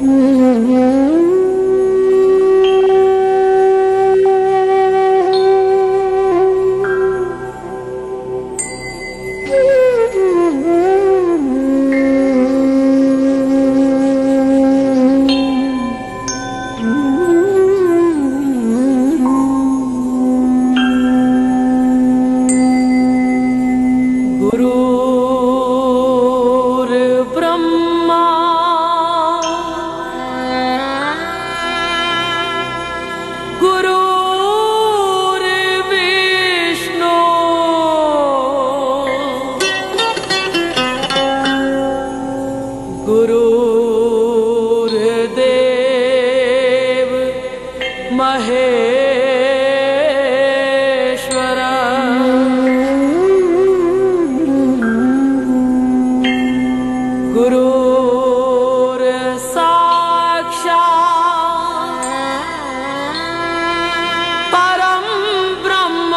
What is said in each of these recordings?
Mm-hmm. Maheshwar. गुरुर्साक्षात् परं ब्रह्म।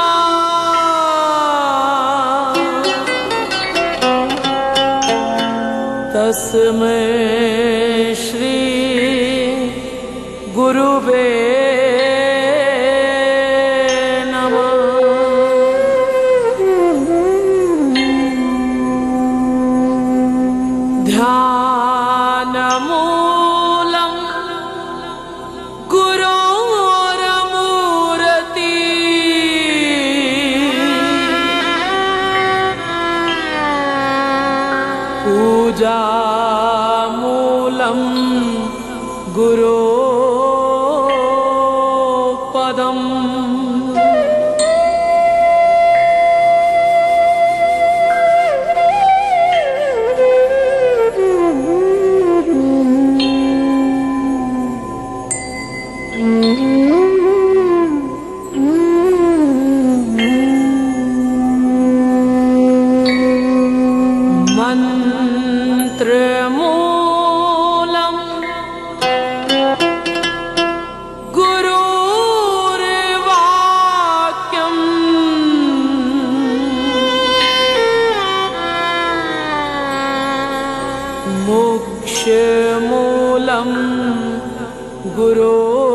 तस्मै श्री गुरुवे मोक्षमूलं गुरो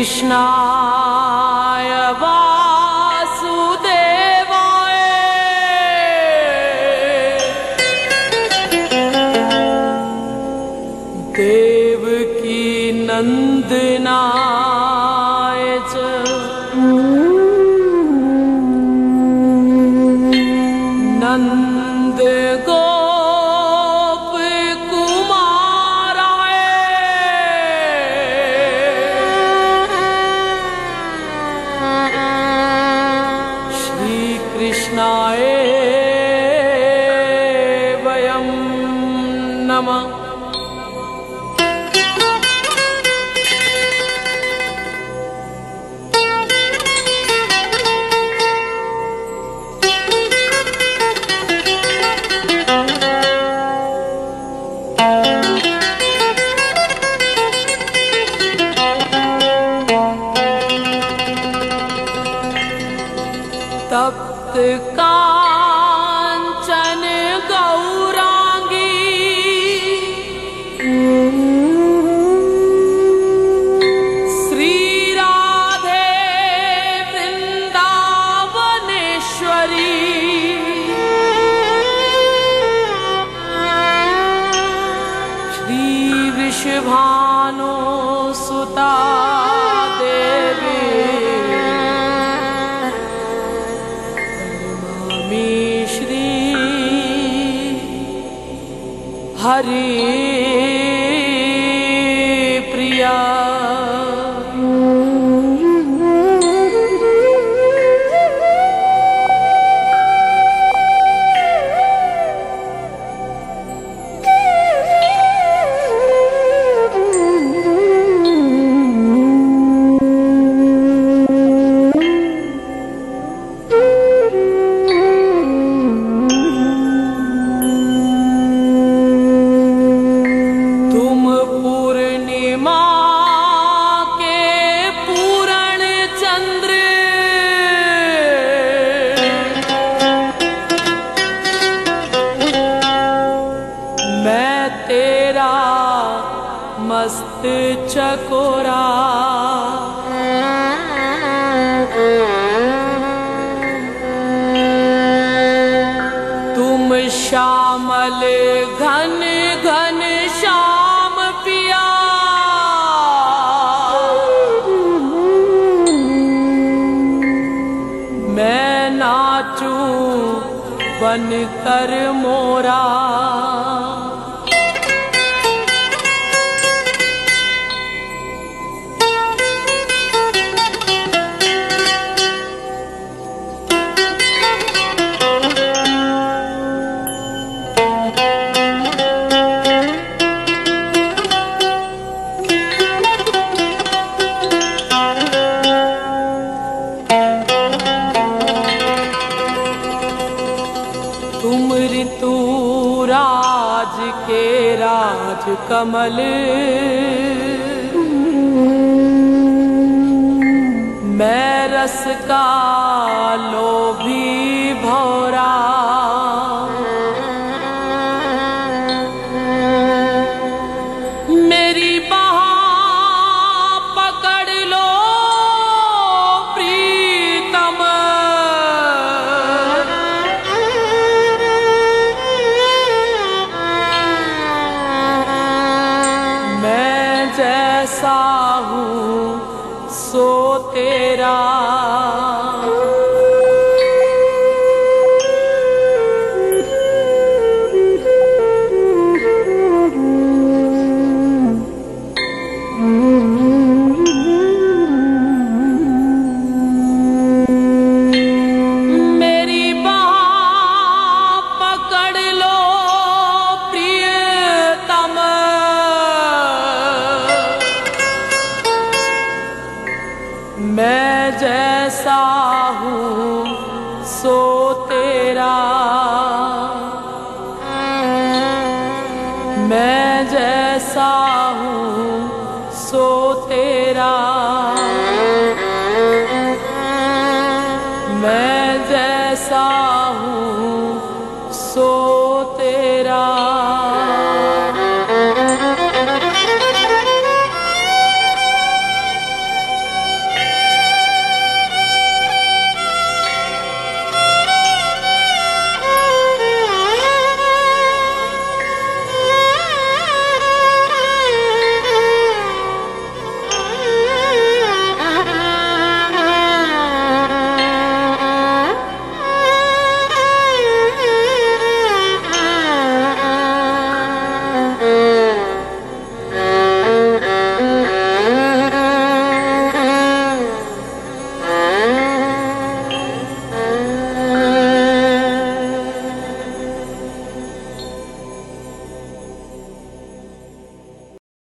कृष्णाय वासुदेवाय। देवकी नन्दनाय च The God. श्री हरि मस्त चकोरा। तुम श्यामल घन घन श्याम पिया। मैं नाचू बन कर मोरा। कमल। मैं रस का लोभी भौरा। जैसा हूँ सो तेरा। मैं जैसा हूँ सो तेरा।